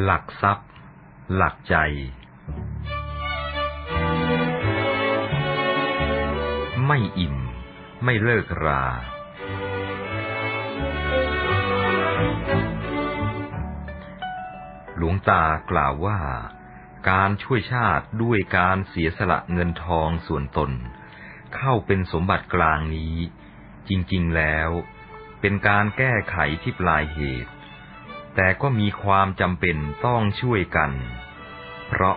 หลักทรัพย์ หลักใจ ไม่อิ่ม ไม่เลิกรา หลวงตากล่าวว่า การช่วยชาติด้วยการเสียสละเงินทองส่วนตน เข้าเป็นสมบัติกลางนี้ จริง ๆ แล้ว เป็นการแก้ไขที่ปลายเหตุ แต่ก็มีความจำเป็นต้องช่วยกัน เพราะ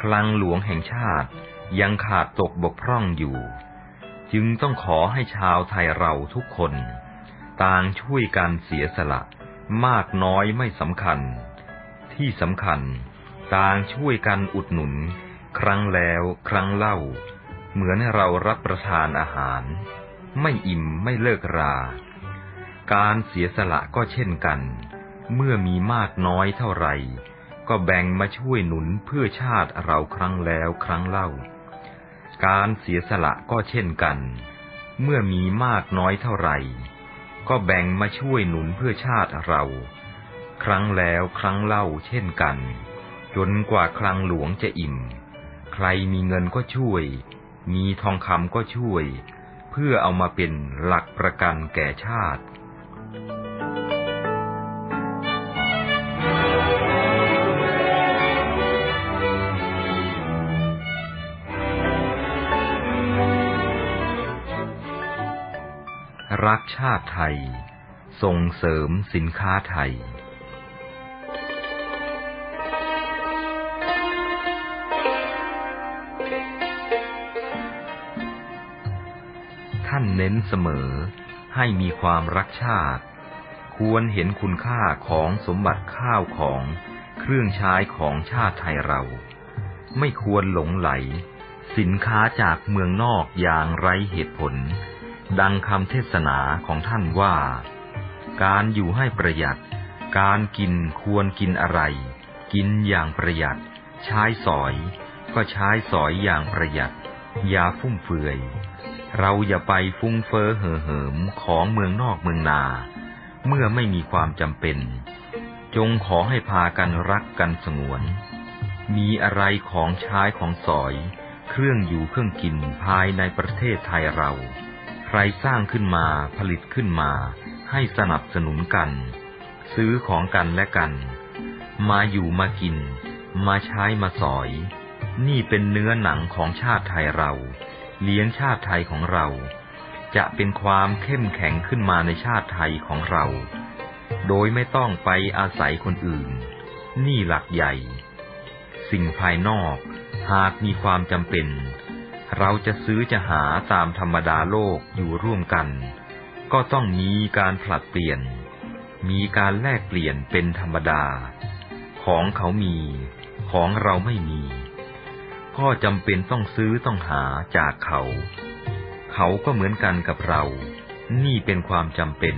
คลังหลวงแห่งชาติยังขาดตกบกพร่องอยู่ จึงต้องขอให้ชาวไทยเราทุกคน ต่างช่วยกันเสียสละ มากน้อยไม่สำคัญ ที่สำคัญ ต่างช่วยกันอุดหนุน ครั้งแล้วครั้งเล่า เหมือนเรารับประทานอาหาร ไม่อิ่มไม่เลิกรา การเสียสละก็เช่นกัน เมื่อมีมากน้อยเท่าไหร่ ก็แบ่งมาช่วยหนุนเพื่อชาติเราครั้งแล้วครั้งเล่า การเสียสละก็เช่นกัน เมื่อมีมากน้อยเท่าไหร่ ก็แบ่งมาช่วยหนุนเพื่อชาติเรา ครั้งแล้วครั้งเล่าเช่นกัน จนกว่าคลังหลวงจะอิ่ม ใครมีเงินก็ช่วย มีทองคำก็ช่วย เพื่อเอามาเป็นหลักประกันแก่ชาติ รักชาติไทย ส่งเสริมสินค้าไทย ท่านเน้นเสมอให้มีความรักชาติ ควรเห็นคุณค่าของสมบัติข้าวของเครื่องใช้ของชาติไทยเรา ไม่ควรหลงไหล สินค้าจากเมืองนอกอย่างไรเหตุผล ดังคำเทศนาของท่านว่า การอยู่ให้ประหยัด การกินควรกินอะไร กินอย่างประหยัด ใช้สอย ก็ใช้สอยอย่างประหยัด อย่าฟุ่มเฟือย เราอย่าไปฟุ้งเฟ้อเห่อเหิมของเมืองนอกเมืองนา เมื่อไม่มีความจำเป็น จงขอให้พากันรักกันสงวน มีอะไรของใช้ของสอย เครื่องอยู่เครื่องกินภายในประเทศไทยเรา รสร้างขึ้นมาผลิตขึ้นมา ให้สนับสนุนกัน ซื้อของกันและกัน มาอยู่มากิน มาใช้มาสอย นี่เป็นเนื้อหนังของชาติไทยเรา เลี้ยงชาติไทยของเรา จะเป็นความเข้มแข็งขึ้นมาในชาติไทยของเรา โดยไม่ต้องไปอาศัยคนอื่น นี่หลักใหญ่ สิ่งภายนอกหากมีความจำเป็น เราจะซื้อจะหาตามธรรมดาโลกอยู่ร่วมกัน ก็ต้องมีการผลัดเปลี่ยน มีการแลกเปลี่ยนเป็นธรรมดา ของเขามี ของเราไม่มี ก็จำเป็นต้องซื้อต้องหาจากเขา เขาก็เหมือนกันกับเรา นี่เป็นความจำเป็น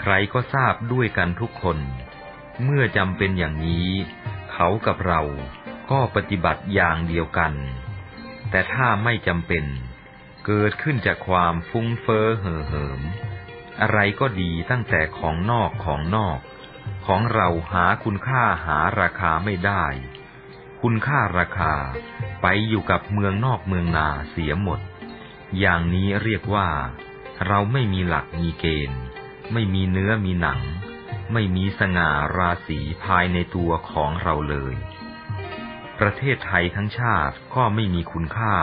ใครก็ทราบด้วยกันทุกคน เมื่อจำเป็นอย่างนี้ เขากับเราก็ปฏิบัติอย่างเดียวกัน แต่ถ้าไม่จำเป็น เกิดขึ้นจากความฟุ้งเฟ้อเห่อเหิม อะไรก็ดีตั้งแต่ของนอกของนอก ของเราหาคุณค่าหาราคาไม่ได้ คุณค่าราคาไปอยู่กับเมืองนอกเมืองนาเสียหมด อย่างนี้เรียกว่า เราไม่มีหลักมีเกณฑ์ ไม่มีเนื้อมีหนัง ไม่มีสง่าราศีภายในตัวของเราเลย ประเทศไทยทั้งชาติก็ไม่มีคุณค่า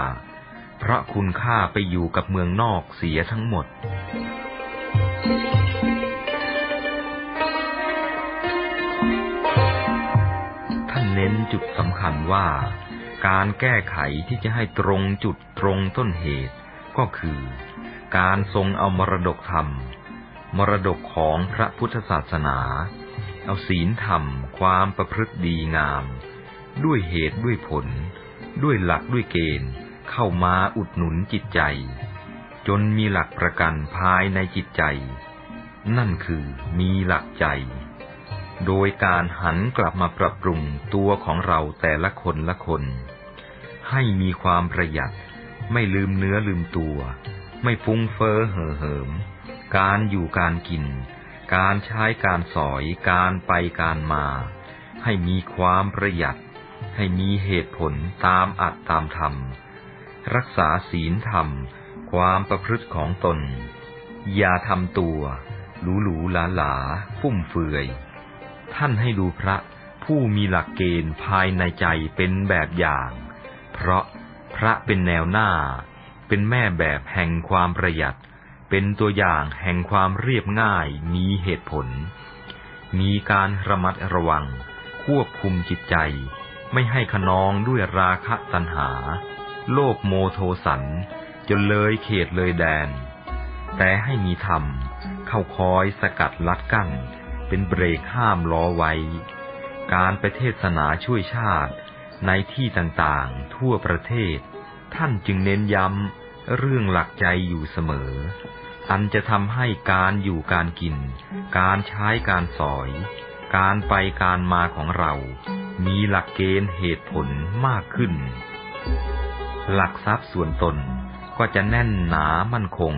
เพราะคุณค่าไปอยู่กับเมืองนอกเสียทั้งหมด ท่านเน้นจุดสำคัญว่า การแก้ไขที่จะให้ตรงจุดตรงต้นเหตุ ก็คือ การทรงเอามรดกธรรม มรดกของพระพุทธศาสนา เอาศีลธรรม ความประพฤติดีงาม ด้วยเหตุด้วยผล ด้วยหลักด้วยเกณฑ์ เข้ามาอุดหนุนจิตใจ จนมีหลักประกันภายในจิตใจ นั่นคือมีหลักใจ โดยการหันกลับมาปรับปรุงตัวของเราแต่ละคนละคน ให้มีความประหยัด ไม่ลืมเนื้อลืมตัว ไม่ฟุ้งเฟ้อเห่อเหิม การอยู่การกิน การใช้การสอย การไปการมา ให้มีความประหยัด ให้มีเหตุผลตามอัตตามธรรม รักษาศีลธรรม ความประพฤติของตน อย่าทำตัวหลูหลูหลาหลาฟุ่มเฟือย ท่านให้ดูพระผู้มีหลักเกณฑ์ภายในใจเป็นแบบอย่าง เพราะพระเป็นแนวหน้า เป็นแม่แบบแห่งความประหยัด เป็นตัวอย่างแห่งความเรียบง่ายมีเหตุผล มีการระมัดระวัง ควบคุมจิตใจ ไม่ให้ขนองด้วยราคะตัณหา โลภโมโทสัน จนเลยเขตเลยแดน แต่ให้มีธรรม เข้าคอยสกัดลัดกั้น เป็นเบรกห้ามล้อไว้ การไปเทศนาช่วยชาติในที่ต่างๆ ทั่วประเทศ ท่านจึงเน้นย้ำเรื่องหลักใจอยู่เสมอ อันจะทำให้การอยู่การกิน การใช้การสอย การไปการมาของเรา มีหลักเกณฑ์เหตุผลมากขึ้น หลักทรัพย์ส่วนตนก็จะแน่นหนามั่นคง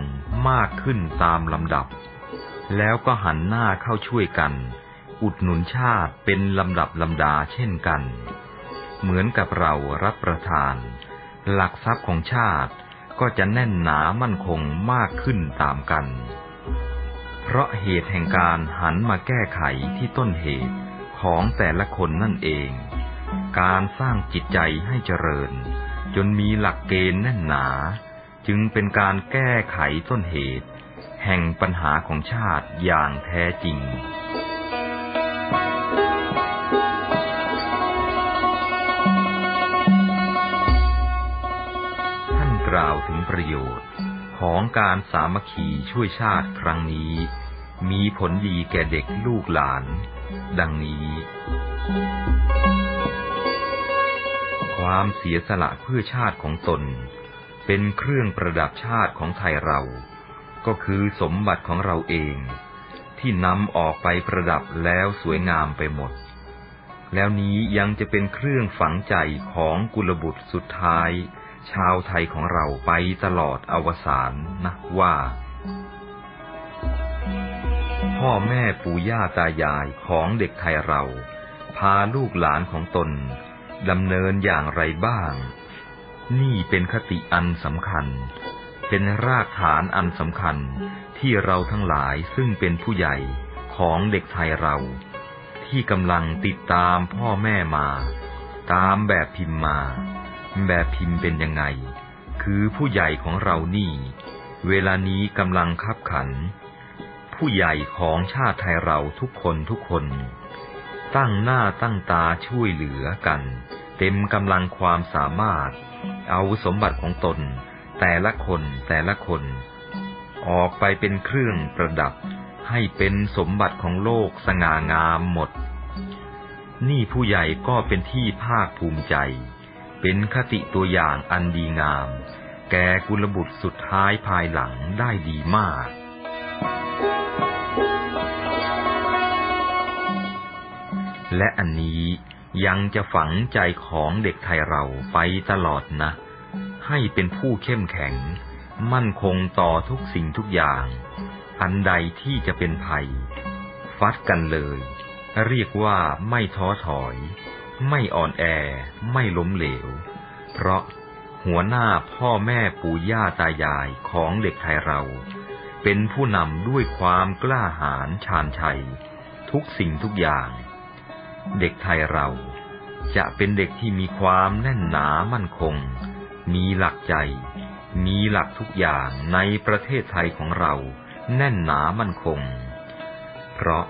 มากขึ้นตามลำดับ แล้วก็หันหน้าเข้าช่วยกัน อุดหนุนชาติเป็นลำดับลำดาเช่นกัน เหมือนกับเรารับประทาน หลักทรัพย์ของชาติก็จะแน่นหนามั่นคงมากขึ้นตามกัน เพราะเหตุแห่งการหันมาแก้ไขที่ต้นเหตุของแต่ละคนนั่นเอง การสร้างจิตใจให้เจริญ จนมีหลักเกณฑ์แน่นหนา จึงเป็นการแก้ไขต้นเหตุ แห่งปัญหาของชาติอย่างแท้จริงท่านกล่าวถึงประโยชน์ของการสามัคคีช่วยชาติครั้งนี้ มีผลดีแก่เด็กลูกหลาน ดังนี้ ความเสียสละเพื่อชาติของตน เป็นเครื่องประดับชาติของไทยเรา ก็คือสมบัติของเราเอง ที่นำออกไปประดับแล้วสวยงามไปหมด แล้วนี้ยังจะเป็นเครื่องฝังใจของกุลบุตรสุดท้าย ชาวไทยของเราไปตลอดอวสานนะว่า พ่อแม่ปู่ย่าตายายของเด็กไทยเรา พาลูกหลานของตนดำเนินอย่างไรบ้าง นี่เป็นคติอันสำคัญ เป็นรากฐานอันสำคัญที่เราทั้งหลายซึ่งเป็นผู้ใหญ่ของเด็กไทยเรา ที่กำลังติดตามพ่อแม่มา ตามแบบพิมพ์มา แบบพิมพ์เป็นยังไง คือผู้ใหญ่ของเรานี่ เวลานี้กำลังคับขัน ผู้ใหญ่ของชาติไทยเราทุกคนทุกคน ตั้งหน้าตั้งตาช่วยเหลือกัน เต็มกำลังความสามารถ เอาสมบัติของตน แต่ละคนแต่ละคน ออกไปเป็นเครื่องประดับ ให้เป็นสมบัติของโลกสง่างามหมด นี่ผู้ใหญ่ก็เป็นที่ภาคภูมิใจ เป็นคติตัวอย่างอันดีงาม แก่กุลบุตรสุดท้ายภายหลังได้ดีมาก และอันนี้ยังจะฝังใจของเด็กไทยเราไปตลอดนะ ให้เป็นผู้เข้มแข็ง มั่นคงต่อทุกสิ่งทุกอย่าง อันใดที่จะเป็นภัย ฟัดกันเลย เรียกว่าไม่ท้อถอย ไม่อ่อนแอ ไม่ล้มเหลว เพราะหัวหน้าพ่อแม่ปู่ย่าตายายของเด็กไทยเรา เป็นผู้นำด้วยความกล้าหาญชาญชัย ทุกสิ่งทุกอย่าง เด็กไทยเราจะเป็นเด็กที่มีความแน่นหนามั่นคง มีหลักใจ มีหลักทุกอย่างในประเทศไทยของเรา แน่นหนามั่นคง เพราะ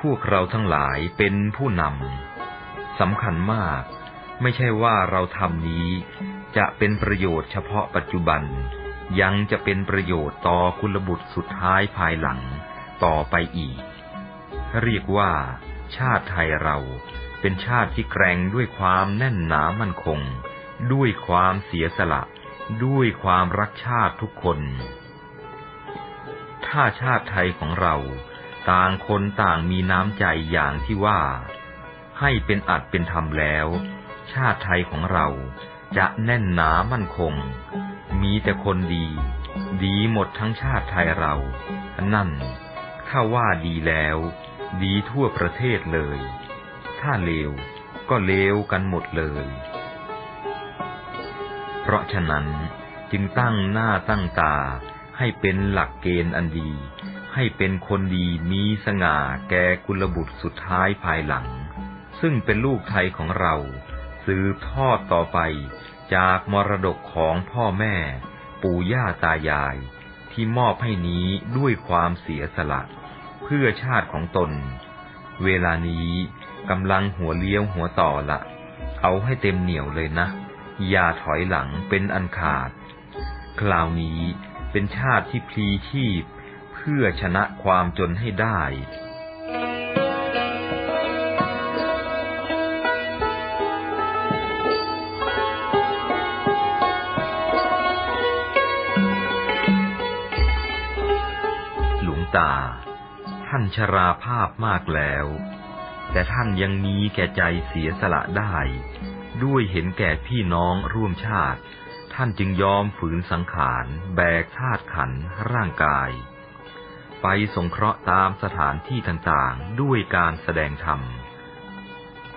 พวกเราทั้งหลายเป็นผู้นำสำคัญมาก ไม่ใช่ว่าเราทำนี้จะเป็นประโยชน์เฉพาะปัจจุบัน ยังจะเป็นประโยชน์ต่อกุลบุตรสุดท้ายภายหลัง ต่อไปอีก เรียกว่า ชาติไทยเราเป็นชาติที่แกร่งด้วยความแน่นหนามั่นคง ด้วยความเสียสละ ด้วยความรักชาติทุกคน ถ้าชาติไทยของเรา ต่างคนต่างมีน้ำใจอย่างที่ว่า ให้เป็นอัดเป็นธรรมแล้ว ชาติไทยของเราจะแน่นหนามั่นคง มีแต่คนดี ดีหมดทั้งชาติไทยเรา นั่นถ้าว่าดีแล้ว ดีทั่วประเทศเลย ถ้าเลวก็เลวกันหมดเลย เพราะฉะนั้นจึงตั้งหน้าตั้งตา ให้เป็นหลักเกณฑ์อันดี ให้เป็นคนดีมีสง่าแก่กุลบุตรสุดท้ายภายหลัง ซึ่งเป็นลูกไทยของเรา สืบทอดต่อไปจากมรดกของพ่อแม่ ปู่ย่าตายาย ที่มอบให้นี้ด้วยความเสียสละ เพื่อชาติของตน เวลานี้กำลังหัวเลี้ยวหัวต่อละเอาให้เต็มเหนียวเลยนะ อย่าถอยหลังเป็นอันขาด คราวนี้เป็นชาติที่พลีชีพ เพื่อชนะความจนให้ได้หลวงตา ท่านชราภาพมากแล้ว แต่ท่านยังมีแก่ใจเสียสละได้ ด้วยเห็นแก่พี่น้องร่วมชาติ ท่านจึงยอมฝืนสังขารแบกธาตุขันร่างกาย ไปสงเคราะห์ตามสถานที่ต่างๆ ด้วยการแสดงธรรม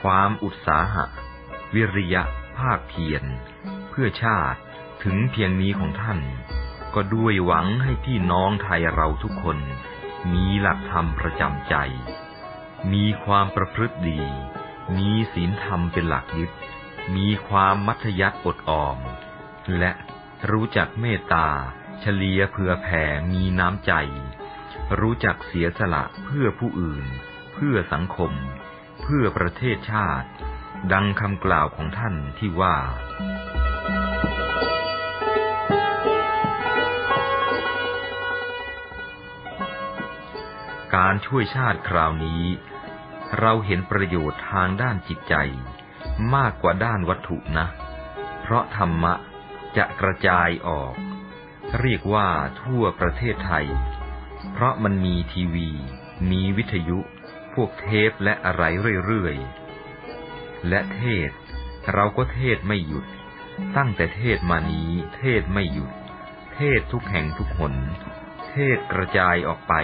ความอุตสาหะ วิริยะ ภาคเพียร เพื่อชาติถึงเพียงนี้ของท่าน ก็ด้วยหวังให้พี่น้องไทยเราทุกคน มีหลักธรรมประจำใจ มีความประพฤติดี มีศีลธรรมเป็นหลักยึด มีความมัธยัติอดออม และรู้จักเมตตา เฉลียเผื่อแผ่มีน้ำใจ รู้จักเสียสละเพื่อผู้อื่น เพื่อสังคม เพื่อประเทศชาติ ดังคำกล่าวของท่านที่ว่า การช่วยชาติคราวนี้ เราเห็นประโยชน์ทางด้านจิตใจ มากกว่าด้านวัตถุนะ เพราะธรรมะจะกระจายออก เรียกว่าทั่วประเทศไทย เพราะมันมีทีวี มีวิทยุ พวกเทปและอะไรเรื่อยๆ และเทศ เราก็เทศไม่หยุด ตั้งแต่เทศมานี้เทศไม่หยุด เทศทุกแห่งทุกหน เทศกระจายออกไป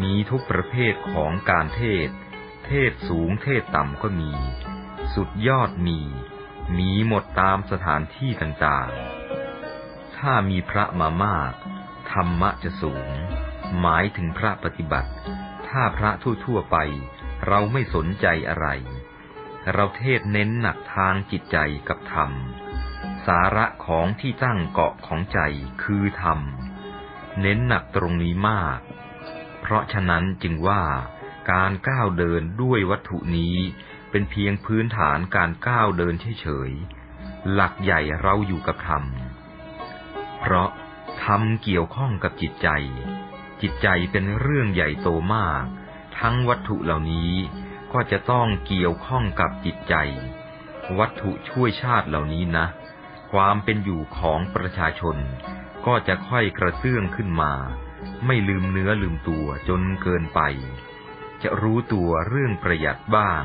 มีทุกประเภทของการเทศ เทศสูงเทศต่ำก็มี สุดยอดมี มีหมดตามสถานที่ต่างๆ ถ้ามีพระมามาก ธรรมะจะสูง หมายถึงพระปฏิบัติ ถ้าพระทั่วๆไป เราไม่สนใจอะไร เราเทศเน้นหนักทางจิตใจกับธรรม สาระของที่ตั้งเกาะของใจคือธรรม เน้นหนักตรงนี้มาก เพราะฉะนั้นจึงว่าการก้าวเดินด้วยวัตถุนี้เป็นเพียงพื้นฐานการก้าวเดินเฉยๆ หลักใหญ่เราอยู่กับธรรม เพราะธรรมเกี่ยวข้องกับจิตใจ จิตใจเป็นเรื่องใหญ่โตมาก ทั้งวัตถุเหล่านี้ก็จะต้องเกี่ยวข้องกับจิตใจ วัตถุช่วยชาติเหล่านี้นะ ความเป็นอยู่ของประชาชน ก็จะค่อยกระเตื้องขึ้นมา ไม่ลืมเนื้อลืมตัวจนเกินไป จะรู้ตัวเรื่องประหยัดบ้าง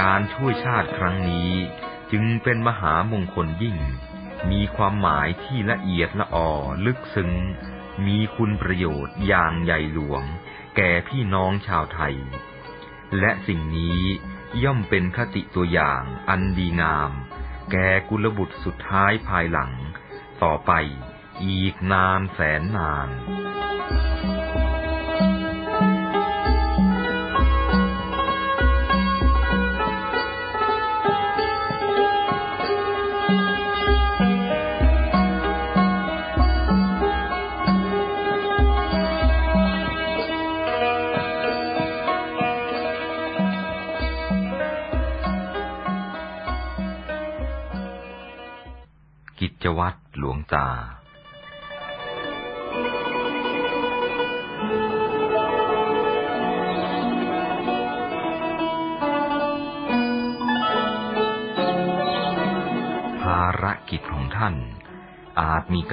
การช่วยชาติครั้งนี้จึงเป็นมหามงคลยิ่ง มีความหมายที่ละเอียดละออลึกซึ้ง มีคุณประโยชน์อย่างใหญ่หลวง แก่พี่น้องชาวไทย และสิ่งนี้ ย่อมเป็นคติตัวอย่างอันดีงาม แก่กุลบุตรสุดท้ายภายหลัง ต่อไปอีกนานแสนนาน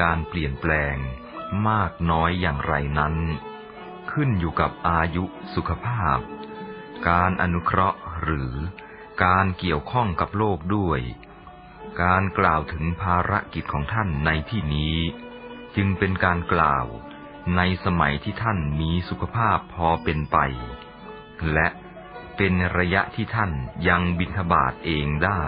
การเปลี่ยนแปลง มากน้อยอย่างไรนั้น ขึ้นอยู่กับอายุสุขภาพ การอนุเคราะห์หรือการเกี่ยวข้องกับโลกด้วย การกล่าวถึงภารกิจของท่านในที่นี้ จึงเป็นการกล่าวในสมัยที่ท่านมีสุขภาพพอเป็นไป และเป็นระยะที่ท่านยังบิณฑบาตเองได้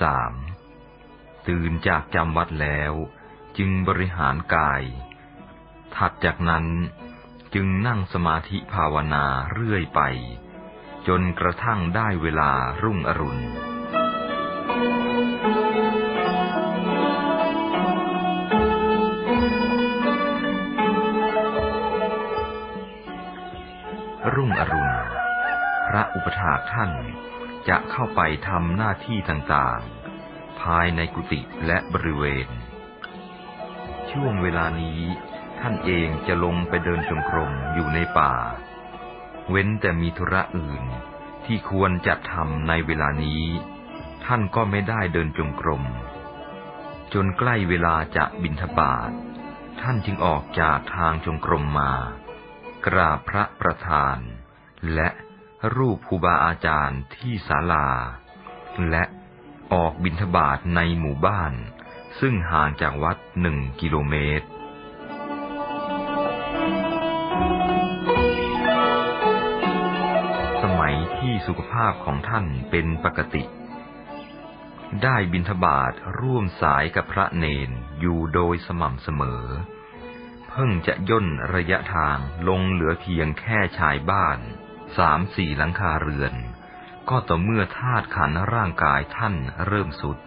สามตื่นจากจำวัดแล้วจึงบริหารกาย ถัดจากนั้นจึงนั่งสมาธิภาวนาเรื่อยไป จนกระทั่งได้เวลารุ่งอรุณ รุ่งอรุณ พระอุปถากท่าน จะเข้าไปทำหน้าที่ต่างๆ ภายในกุฏิและบริเวณ ช่วงเวลานี้ท่านเองจะลงไปเดินจงกรมอยู่ในป่า เว้นแต่มีธุระอื่นที่ควรจะทำในเวลานี้ ท่านก็ไม่ได้เดินจงกรม จนใกล้เวลาจะบินทบาทท่านจึงออกจากทางจงกรมมา กราบพระประธาน และ รูปครูบาอาจารย์ที่ศาลา และออกบินทบาทในหมู่บ้าน ซึ่งห่างจากวัดหนึ่งกิโลเมตรสมัยที่สุขภาพของท่านเป็นปกติ ได้บินทบาทร่วมสายกับพระเนนอยู่โดยสม่ำเสมอ เพิ่งจะย่นระยะทางลงเหลือเพียงแค่ชายบ้าน สามสี่หลังคาเรือน ก็ต่อเมื่อธาตุขันร่างกายท่านเริ่มสุด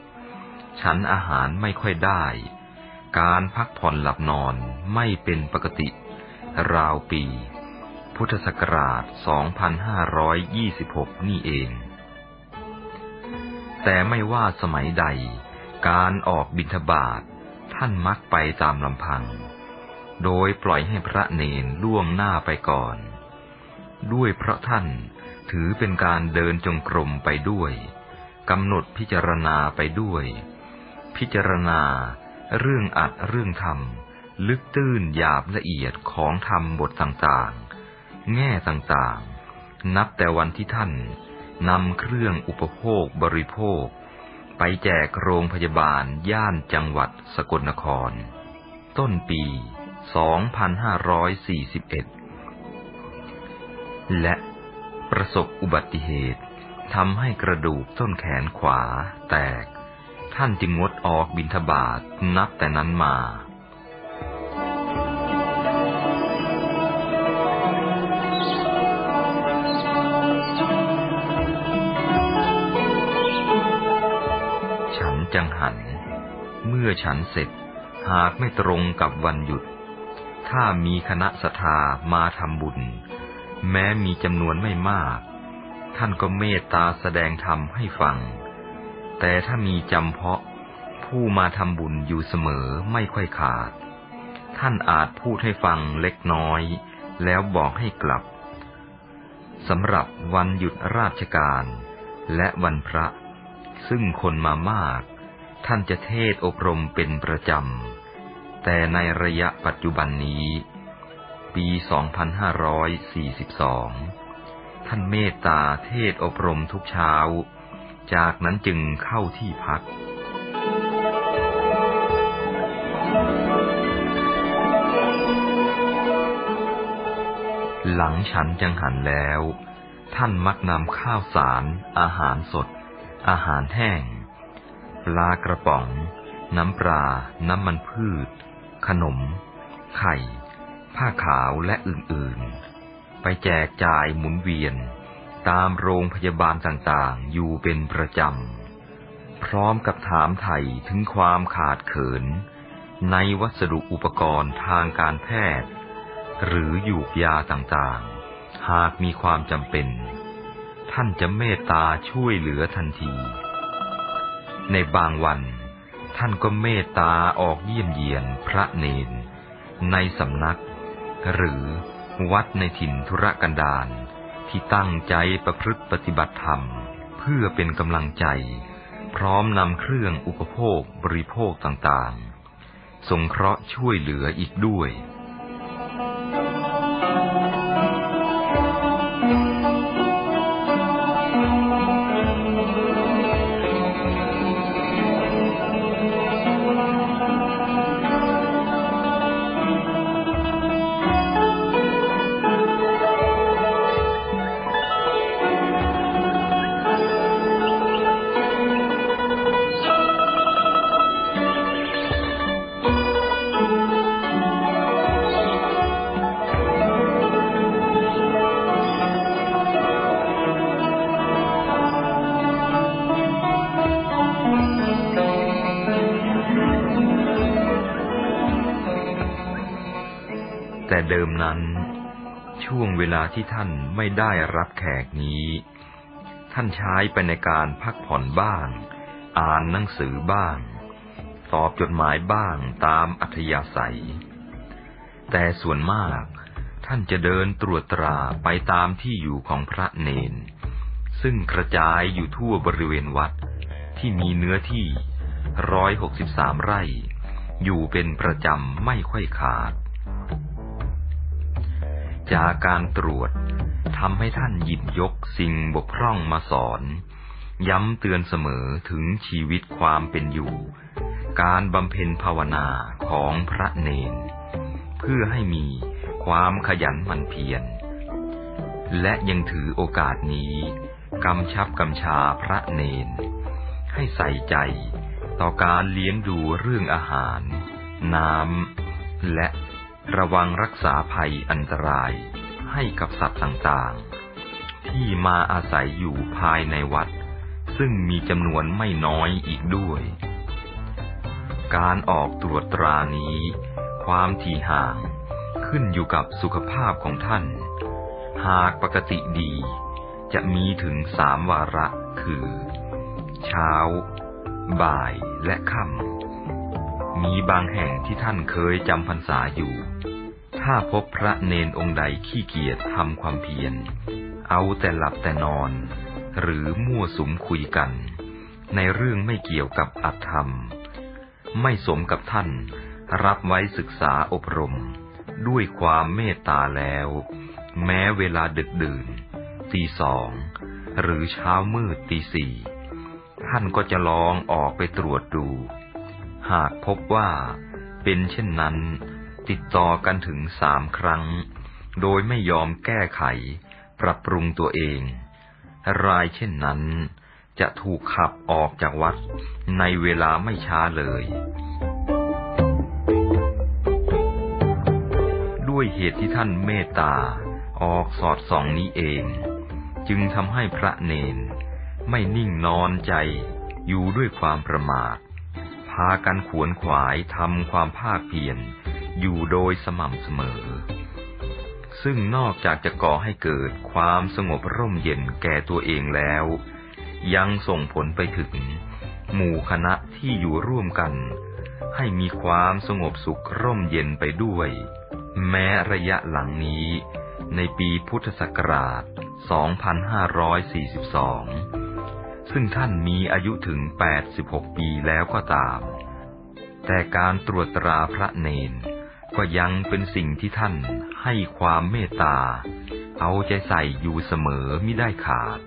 ฉันอาหารไม่ค่อยได้ การพักผ่อนหลับนอนไม่เป็นปกติ ราวปี พุทธศักราช 2526 นี่เอง แต่ไม่ว่าสมัยใด การออกบิณฑบาตท่านมักไปตามลำพัง โดยปล่อยให้พระเนนล่วงหน้าไปก่อน ด้วยเพราะท่าน ถือเป็นการเดินจงกรมไปด้วยกำหนดพิจารณาไปด้วย พิจารณา เรื่องอัดเรื่องธรรม ลึกตื้นหยาบละเอียดของธรรมบทต่างๆ แง่ต่างๆ นับแต่วันที่ท่านนำเครื่องอุปโภคบริโภค ไปแจกโรงพยาบาลย่านจังหวัดสกลนคร ต้นปี 2541 และประสบอุบัติเหตุทำให้กระดูกต้นแขนขวาแตก ท่านจึงงดออกบินทบาทนับแต่นั้นมาฉันจังหัน เมื่อฉันเสร็จหากไม่ตรงกับวันหยุด ถ้ามีคณะสทธามาทำบุญ แม้มีจำนวนไม่มาก ท่านก็เมตตาแสดงธรรมให้ฟัง แต่ถ้ามีจำเพาะ ผู้มาทำบุญอยู่เสมอไม่ค่อยขาด ท่านอาจพูดให้ฟังเล็กน้อย แล้วบอกให้กลับสำหรับวันหยุดราชการและวันพระ ซึ่งคนมามาก ท่านจะเทศอบรมเป็นประจำ แต่ในระยะปัจจุบันนี้ ปี 2542 ท่านเมตตาเทศอบรมทุกเช้า จากนั้นจึงเข้าที่พักหลังฉันจังหันแล้ว ท่านมักนำข้าวสาร อาหารสด อาหารแห้ง ปลากระป๋อง น้ำปลา น้ำมันพืช ขนม ไข่ ผ้าขาวและอื่นๆ ไปแจกจ่ายหมุนเวียน ตามโรงพยาบาลต่างๆ อยู่เป็นประจำ พร้อมกับถามไถ่ถึงความขาดเขิน ในวัสดุอุปกรณ์ทางการแพทย์ หรือยูกยาต่างๆ หากมีความจำเป็น ท่านจะเมตตาช่วยเหลือทันที ในบางวันท่านก็เมตตาออกเยี่ยมเยียนพระเนนในสำนัก หรือวัดในถิ่นธุรกันดารที่ตั้งใจประพฤติปฏิบัติธรรม เพื่อเป็นกำลังใจ พร้อมนำเครื่องอุปโภคบริโภคต่างๆ สงเคราะห์ช่วยเหลืออีกด้วย เวลาที่ท่านไม่ได้รับแขกนี้ ท่านใช้ไปในการพักผ่อนบ้าง อ่านหนังสือบ้าง ตอบจดหมายบ้างตามอัธยาศัย แต่ส่วนมากท่านจะเดินตรวจตราไปตามที่อยู่ของพระเนน ซึ่งกระจายอยู่ทั่วบริเวณวัดที่มีเนื้อที่ร้อยหกสิบสามไร่ อยู่เป็นประจำไม่ค่อยขาด จากการตรวจทำให้ท่านหยิบยกสิ่งบกพร่องมาสอน ย้ำเตือนเสมอถึงชีวิตความเป็นอยู่ การบำเพ็ญภาวนาของพระเนน เพื่อให้มีความขยันหมั่นเพียร และยังถือโอกาสนี้กำชับกำชาพระเนน ให้ใส่ใจต่อการเลี้ยงดูเรื่องอาหาร น้ำและ ระวังรักษาภัยอันตรายให้กับสัตว์ต่างๆ ที่มาอาศัยอยู่ภายในวัด ซึ่งมีจำนวนไม่น้อยอีกด้วย การออกตรวจตรานี้ ความถี่ห่างขึ้นอยู่กับสุขภาพของท่าน หากปกติดี จะมีถึงสามวาระคือ เช้า บ่ายและค่ำ มีบางแห่งที่ท่านเคยจำพรรษาอยู่ ถ้าพบพระเนนองค์ใดขี้เกียจทำความเพียร เอาแต่หลับแต่นอน หรือมั่วสุมคุยกัน ในเรื่องไม่เกี่ยวกับอัตธรรม ไม่สมกับท่าน รับไว้ศึกษาอบรม ด้วยความเมตตาแล้ว แม้เวลาดึกดื่นตีสอง หรือเช้ามืดตีสี่ท่านก็จะลองออกไปตรวจดู หากพบว่าเป็นเช่นนั้น ติดต่อกันถึงสามครั้ง โดยไม่ยอมแก้ไข ปรับปรุงตัวเอง รายเช่นนั้น จะถูกขับออกจากวัดในเวลาไม่ช้าเลย ด้วยเหตุที่ท่านเมตตาออกสอดส่องนี้เอง จึงทำให้พระเนนไม่นิ่งนอนใจอยู่ด้วยความประมาท พากันขวนขวายทำความภาคเพียรอยู่โดยสม่ำเสมอ ซึ่งนอกจากจะก่อให้เกิดความสงบร่มเย็นแก่ตัวเองแล้ว ยังส่งผลไปถึง หมู่คณะที่อยู่ร่วมกัน ให้มีความสงบสุขร่มเย็นไปด้วย แม้ระยะหลังนี้ ในปีพุทธศักราช 2542 ซึ่งท่านมีอายุถึง 86 ปีแล้วก็ตาม แต่การตรวจตราพระเนน ก็ยังเป็นสิ่งที่ท่านให้ความเมตตา เอาใจใส่อยู่เสมอไม่ได้ขาด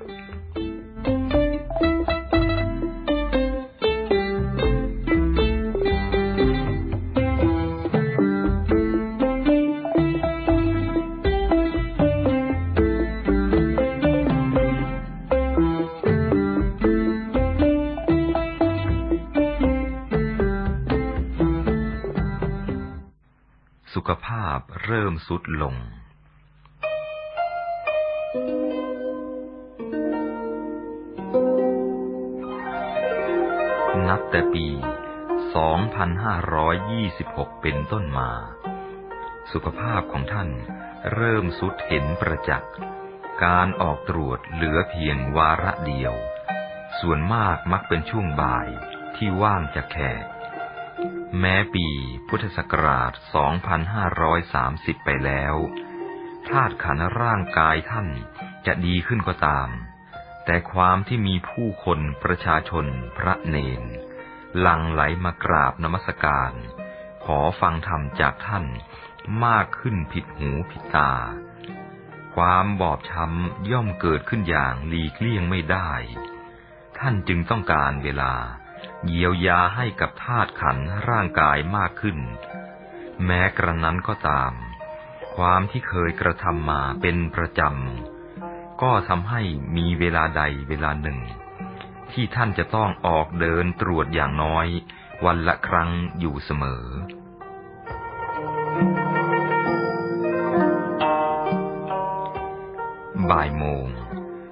เริ่มสุดลง นับแต่ปี 2526 เป็นต้นมา สุขภาพของท่านเริ่มสุดเห็นประจักษ์ การออกตรวจเหลือเพียงวาระเดียว ส่วนมากมักเป็นช่วงบ่ายที่ว่างจากแขก แม้ปีพุทธศักราช 2530 ไปแล้วธาตุขันร่างกายท่านจะดีขึ้นก็ตาม แต่ความที่มีผู้คนประชาชนพระเนน หลั่งไหลมากราบนมัสการ ขอฟังธรรมจากท่านมากขึ้นผิดหูผิดตา ความบอบช้ำย่อมเกิดขึ้นอย่างหลีกเลี่ยงไม่ได้ ท่านจึงต้องการเวลา เยียวยาให้กับธาตุขันร่างกายมากขึ้น แม้กระนั้นก็ตาม ความที่เคยกระทำมาเป็นประจำ ก็ทำให้มีเวลาใดเวลาหนึ่ง ที่ท่านจะต้องออกเดินตรวจอย่างน้อย วันละครั้งอยู่เสมอบ่ายโมง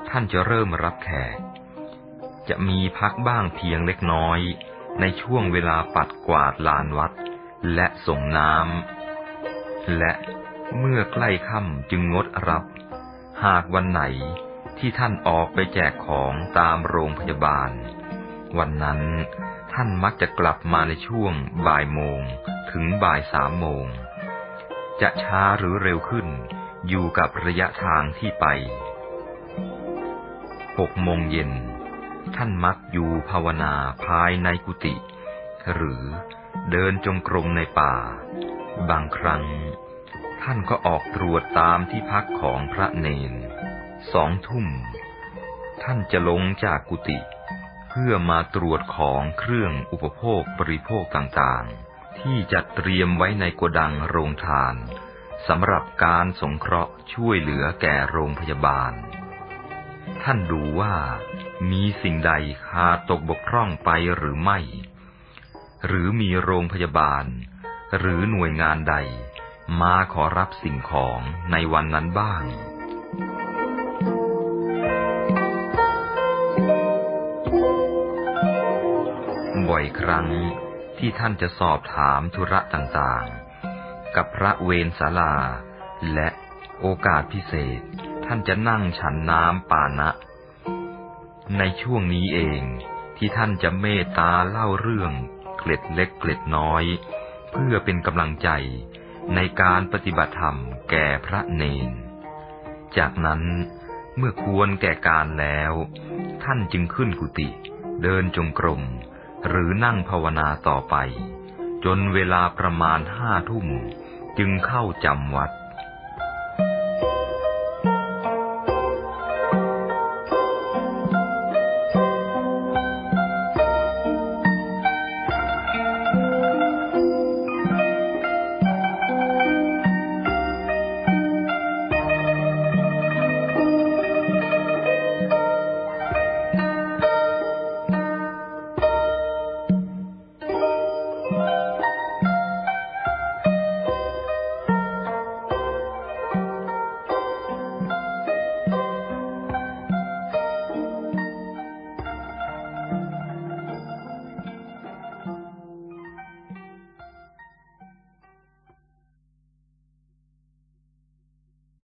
ท่านจะเริ่มรับแขก จะมีพักบ้างเพียงเล็กน้อย ในช่วงเวลาปัดกวาดลานวัด และส่งน้ำ และเมื่อใกล้ค่ำจึงงดรับ หากวันไหนที่ท่านออกไปแจกของตามโรงพยาบาล วันนั้นท่านมักจะกลับมาในช่วงบ่ายโมงถึงบ่ายสามโมง จะช้าหรือเร็วขึ้นอยู่กับระยะทางที่ไปหกโมงเย็น ท่านมักอยู่ภาวนาภายในกุฏิหรือเดินจงกรมในป่า บางครั้ง ท่านก็ออกตรวจตามที่พักของพระเนน สองทุ่ม ท่านจะลงจากกุฏิเพื่อมาตรวจของเครื่องอุปโภคบริโภคต่างๆ ที่จัดเตรียมไว้ในโกดังโรงทานสำหรับการสงเคราะห์ช่วยเหลือแก่โรงพยาบาล ท่านดูว่า มีสิ่งใดขาดตกบกพร่องไปหรือไม่ หรือมีโรงพยาบาล หรือหน่วยงานใด มาขอรับสิ่งของในวันนั้นบ้าง บ่อยครั้งที่ท่านจะสอบถามธุระต่างๆ กับพระเวนศาลา และโอกาสพิเศษท่านจะนั่งฉันน้ำปานะ ในช่วงนี้เองที่ท่านจะเมตตาเล่าเรื่องเกล็ดเล็กเกล็ดน้อย เพื่อเป็นกำลังใจในการปฏิบัติธรรมแก่พระเนน จากนั้นเมื่อควรแก่การแล้ว ท่านจึงขึ้นกุฏิเดินจงกรม หรือนั่งภาวนาต่อไป จนเวลาประมาณห้าทุ่ม จึงเข้าจำวัด